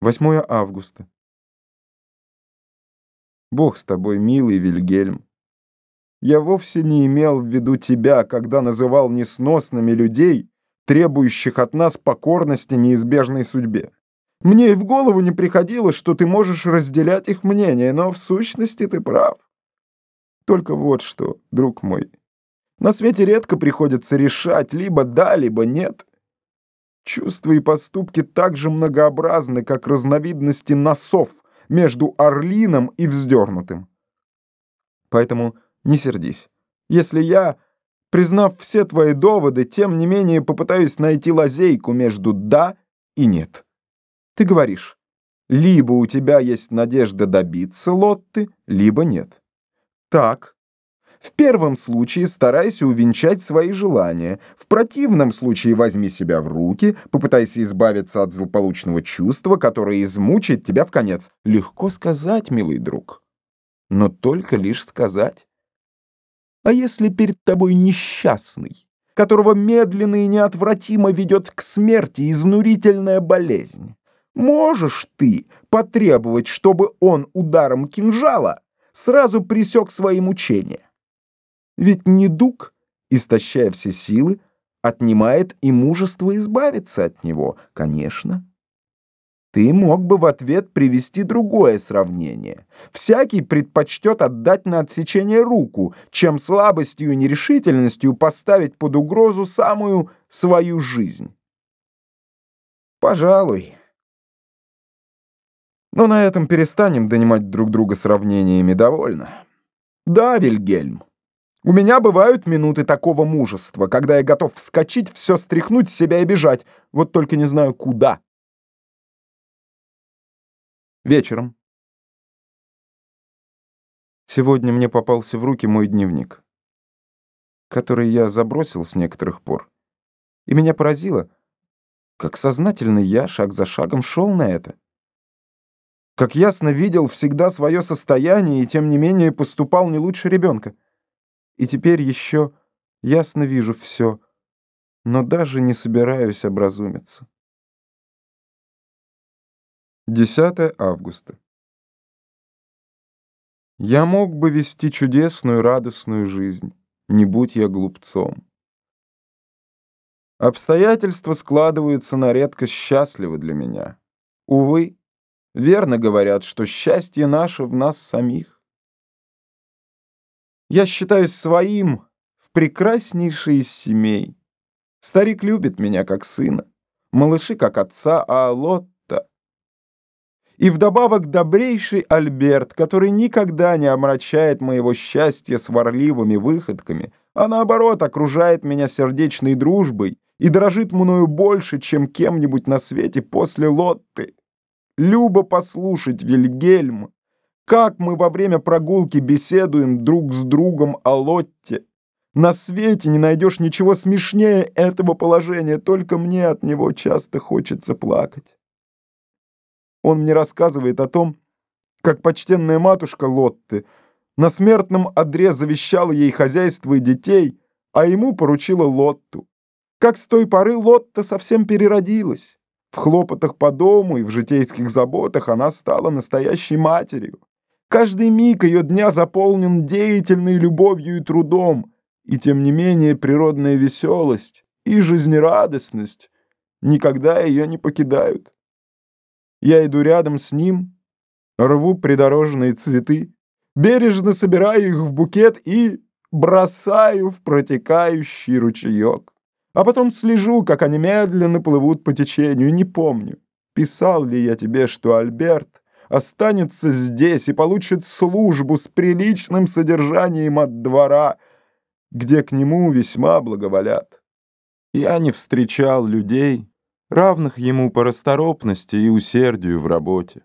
8 августа. Бог с тобой, милый Вильгельм. Я вовсе не имел в виду тебя, когда называл несносными людей, требующих от нас покорности неизбежной судьбе. Мне и в голову не приходило, что ты можешь разделять их мнение, но в сущности ты прав. Только вот что, друг мой, на свете редко приходится решать либо да, либо нет. Чувства и поступки так же многообразны, как разновидности носов между орлином и вздернутым. Поэтому не сердись. Если я, признав все твои доводы, тем не менее попытаюсь найти лазейку между «да» и «нет». Ты говоришь, либо у тебя есть надежда добиться Лотты, либо нет. Так, в первом случае старайся увенчать свои желания. В противном случае возьми себя в руки, попытайся избавиться от злополучного чувства, которое измучает тебя в конец. Легко сказать, милый друг, но только лишь сказать. А если перед тобой несчастный, которого медленно и неотвратимо ведет к смерти изнурительная болезнь, можешь ты потребовать, чтобы он ударом кинжала сразу пресек свои мучения? Ведь недуг, истощая все силы, отнимает и мужество избавиться от него, конечно. Ты мог бы в ответ привести другое сравнение. Всякий предпочтет отдать на отсечение руку, чем слабостью и нерешительностью поставить под угрозу самую свою жизнь. Пожалуй. Но на этом перестанем донимать друг друга сравнениями довольно. Да, Вильгельм, у меня бывают минуты такого мужества, когда я готов вскочить, все стряхнуть с себя и бежать, вот только не знаю куда. Вечером. Сегодня мне попался в руки мой дневник, который я забросил с некоторых пор. И меня поразило, как сознательно я шаг за шагом шел на это. Как ясно видел всегда свое состояние и тем не менее поступал не лучше ребенка. И теперь еще ясно вижу все, но даже не собираюсь образумиться. 10 августа. Я мог бы вести чудесную, радостную жизнь, не будь я глупцом. Обстоятельства складываются на редкость счастливо для меня. Увы, верно говорят, что счастье наше в нас самих. Я считаюсь своим в прекраснейшей из семей. Старик любит меня как сына, малыши как отца, а Лотта... И вдобавок добрейший Альберт, который никогда не омрачает моего счастья сварливыми выходками, а наоборот окружает меня сердечной дружбой и дорожит мною больше, чем кем-нибудь на свете после Лотты. Любо послушать, Вильгельм, как мы во время прогулки беседуем друг с другом о Лотте. На свете не найдешь ничего смешнее этого положения, только мне от него часто хочется плакать. Он мне рассказывает о том, как почтенная матушка Лотты на смертном одре завещала ей хозяйство и детей, а ему поручила Лотту. Как с той поры Лотта совсем переродилась. В хлопотах по дому и в житейских заботах она стала настоящей матерью. Каждый миг ее дня заполнен деятельной любовью и трудом, и тем не менее природная веселость и жизнерадостность никогда ее не покидают. Я иду рядом с ним, рву придорожные цветы, бережно собираю их в букет и бросаю в протекающий ручеек. А потом слежу, как они медленно плывут по течению, не помню, писал ли я тебе, что Альберт останется здесь и получит службу с приличным содержанием от двора, где к нему весьма благоволят. Я не встречал людей, равных ему по расторопности и усердию в работе.